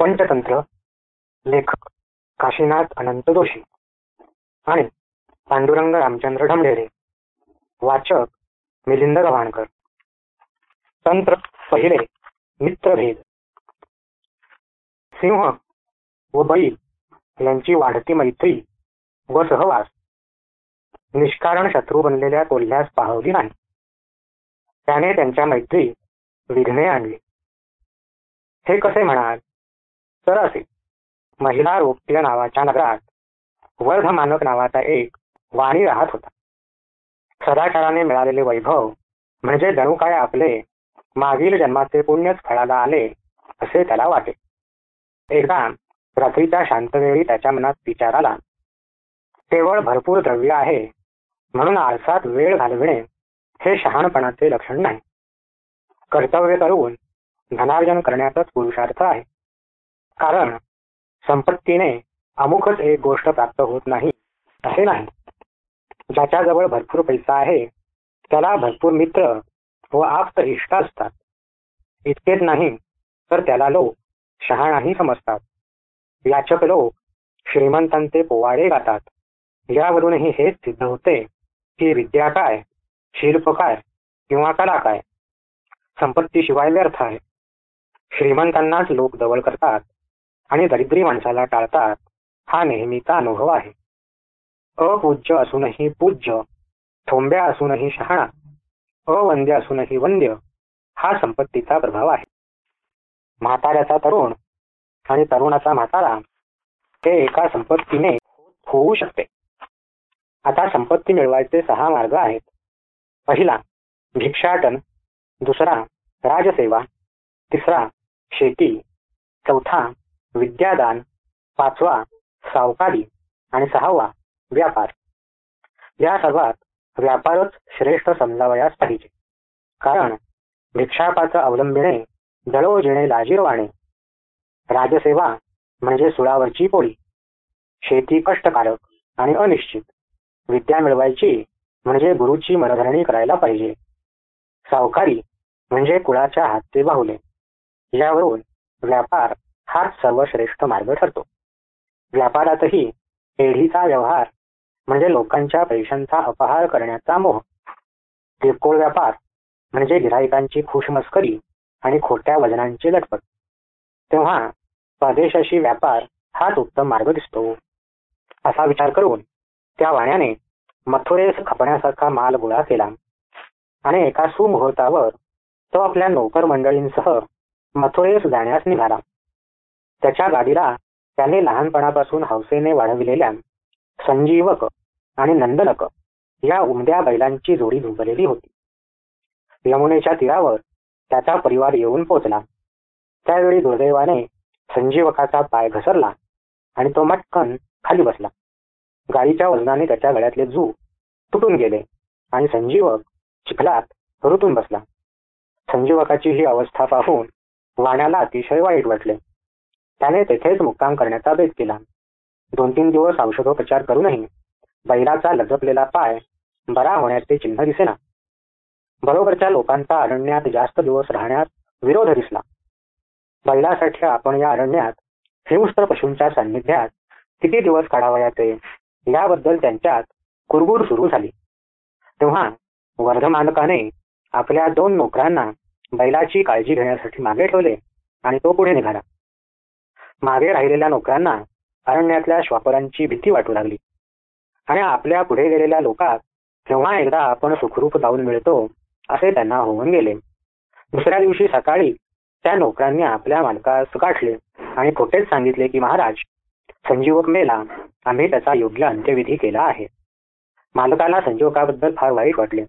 पंचतंत्र लेखक काशीनाथ अनंत जोशी आणि पांडुरंग रामचंद्र ढमढेरे वाचक मिलिंद गव्हाणकर. तंत्र पहिले मित्रभेद. सिंह व बैल यांची वाढती मैत्री व सहवास. निष्कारण शत्रू बनलेल्या कोल्ह्यास पाहवली नाही. त्याने त्यांच्या मैत्री विघ्ने आणली. हे कसे म्हणाल? तर असे महिला रोप्य नावाच्या नगरात वर्धमानक नावाचा एक वाणी राहत होता. सदाचाराने मिळालेले वैभव म्हणजे जणू काय आपले मागील जन्माचे पुण्यच फळाला आले असे त्याला वाटे. एकदा रात्रीच्या शांतवेळी त्याच्या मनात विचार आला. केवळ भरपूर द्रव्य आहे म्हणून आळसात वेळ घालविणे हे शहाणपणाचे लक्षण नाही. कर्तव्य करून धनार्जन करण्याचाच पुरुषार्थ आहे. कारण संपत्तीने अमुकच एक गोष्ट प्राप्त होत नाही असे नाही. ज्याच्याजवळ भरपूर पैसा आहे त्याला भरपूर मित्र व आप्त इष्ट असतात. इतकेच नाही तर त्याला लोक शहाणाही समजतात. याचक लोक श्रीमंतांचे पोवाडे गातात. यावरूनही हेच सिद्ध होते की विद्या काय शिल्प काय किंवा कला काय संपत्तीशिवाय व्यर्थ आहे. श्रीमंतांनाच लोक जवळ करतात. आणि दरिद्री माणसाला टाळतात. हा नेहमीचा अनुभव आहे. अपूज्य असूनही पूज्य थोंब्या असूनही शहाणा अवंद्य असूनही वंद्य हा संपत्तीचा प्रभाव आहे. म्हाताऱ्याचा तरुण आणि तरुणाचा म्हातारा हे एका संपत्तीने होऊ शकते. आता संपत्ती मिळवायचे सहा मार्ग आहेत. पहिला भिक्षाटन. दुसरा राजसेवा. तिसरा शेती. चौथा विद्यादान पाचवा सावकारी आणि सहावा व्यापार. या सर्वात व्यापारच श्रेष्ठ समजावयास पाहिजे. कारण भिक्षापाचा अवलंबिणे दळोजिणे लाजीरवाणे. राजसेवा म्हणजे सुळावरची पोळी. शेती कष्टकारक आणि अनिश्चित. विद्या मिळवायची म्हणजे गुरुची मनधरणी करायला पाहिजे. सावकारी म्हणजे कुळाच्या हातचे बाहुले यावरून व्यापार हाच सर्वश्रेष्ठ मार्ग ठरतो. व्यापारातही पेढीचा व्यवहार म्हणजे लोकांच्या पैशांचा अपहार करण्याचा मोह. किरकोळ व्यापार म्हणजे गिराहिकांची खुशमस्करी आणि खोट्या वजनांची लटपट. तेव्हा परदेशाशी व्यापार हाच उत्तम मार्ग दिसतो. असा विचार करून त्या वाण्याने मथुरेस खपण्यासारखा माल गोळा केला आणि एका सुमुहूर्तावर तो आपल्या नोकर मंडळींसह मथुरेस जाण्यास निघाला. त्याच्या गाडीला त्याने लहानपणापासून हौसेने वाढविलेल्या संजीवक आणि नंदनक या उमद्या बैलांची जोडी झुंबलेली होती. यमुनेच्या तीरावर त्याचा परिवार येऊन पोचला. त्यावेळी दुर्दैवाने संजीवकाचा पाय घसरला आणि तो मटकन खाली बसला. गाडीच्या वजनाने त्याच्या गळ्यातले जू तुटून गेले आणि संजीवक चिखलात रुतून बसला. संजीवकाची ही अवस्था पाहून वाण्याला अतिशय वाईट वाटले. त्याने तेथेच मुक्काम करण्याचा बेत केला. दोन तीन दिवस औषधोपचार करूनही बैलाचा लजपलेला पाय बरा होण्याचे चिन्ह दिसेना. बरोबरच्या लोकांचा अरण्यात जास्त दिवस राहण्यात विरोध दिसला. बैलासाठी आपण या अरण्यात हिंस्त्र पशूंच्या सान्निध्यात किती दिवस काढावयाचे याबद्दल त्यांच्यात कुरगुर सुरू झाली. तेव्हा वर्धमानकाने आपल्या दोन नोकरांना बैलाची काळजी घेण्यासाठी मागे ठेवले आणि तो पुढे निघाला. मागे राहिलेल्या नोकरांना अरण्यातल्या श्वापरांची भीती वाटू लागली. आणि आपल्या पुढे गेलेल्या लोकात केव्हा एकदा आपण सुखरूप जाऊन मिळतो असे त्यांना होऊन गेले. दुसऱ्या दिवशी सकाळी त्या नोकरांनी आपल्या मालकास गाठले आणि खोटेच सांगितले की महाराज संजीवक मेला. आम्ही त्याचा योग्य अंत्यविधी केला आहे. मालकाला संजीवकाबद्दल फार वाईट वाटले.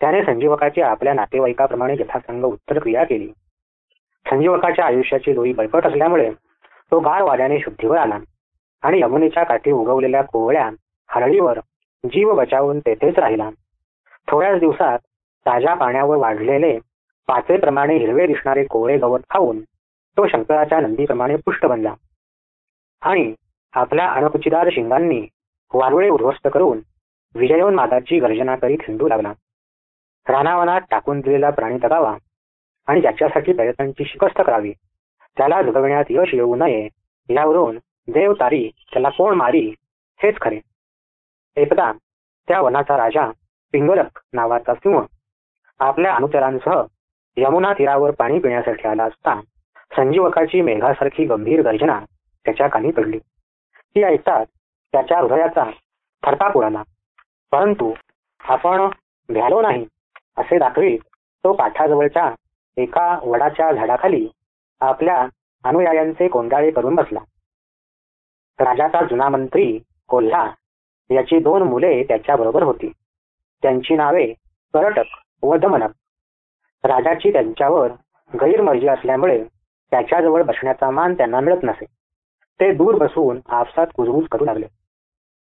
त्याने संजीवकाची आपल्या नातेवाईकाप्रमाणे यथासंग उत्तर क्रिया केली. संजीवकाच्या आयुष्याची लोई बळकट असल्यामुळे तो गार वाऱ्याने शुद्धीवर आला आणि यमुनेच्या काठी उगवलेल्या कोवळ्या हरळीवर जीव बचावून तेथेच राहिला. थोड्याच दिवसात ताज्या पाण्यावर वाढलेले पाचेप्रमाणे हिरवे दिसणारे कोवळे गवत खाऊन तो शंकराच्या नंदीप्रमाणे पुष्ट बनला. आणि आपल्या अणकुचीदार शिंगांनी वारुळे उद्ध्वस्त करून विजयोन्मादाची गर्जना करीत हिंडू लागला. रानावनात टाकून दिलेला प्राणी दगावा आणि ज्याच्यासाठी प्रयत्नांची शिकस्त करावी. त्याला जगविण्यात यश येऊ नये यावरून देव तारी त्याला कोण मारी हेच खरे. एकदा त्या वनाचा राजा पिंगलक नावाचा सिंह आपल्या अनुचरांसह यमुना तीरावर पाणी पिण्यासाठी आला असता संजीवकाची मेघासारखी गंभीर गर्जना त्याच्या कानी पडली. ती ऐकताच त्याच्या हृदयाचा थरताप उडाला. परंतु आपण भ्यालो नाही असे दाखवीत तो काठाजवळच्या एका वडाच्या झाडाखाली आपल्या अनुयायांचे कोंडाळे करून बसला. राजाचा जुना मंत्री कोल्हा याची दोन मुले त्याच्या बरोबर होती. त्यांची नावे करटक व दमनक. राजाची त्यांच्यावर गैरमर्जी असल्यामुळे त्याच्याजवळ बसण्याचा मान त्यांना मिळत नसे. ते दूर बसून आपसात कुजबूज करू लागले.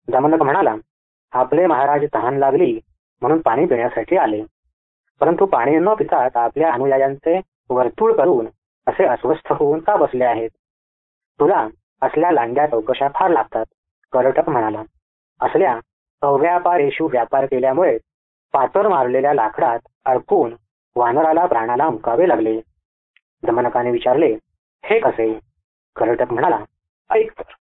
दमनक म्हणाला आपले महाराज तहान लागली म्हणून पाणी पिण्यासाठी आले. परंतु पाणी न पितात आपल्या अनुयायांचे वर्तुळ करून असे अस्वस्थ होऊन का बसले आहेत? तुला असल्या लांड्या चौकशा फार लागतात करटक म्हणाला. असल्या अव्यापारेशू व्यापार केल्यामुळे पातर मारलेल्या लाकडात अडकून वानराला प्राणाला मुकावे लागले. दमनकाने विचारले हे कसे? करटक म्हणाला ऐक तर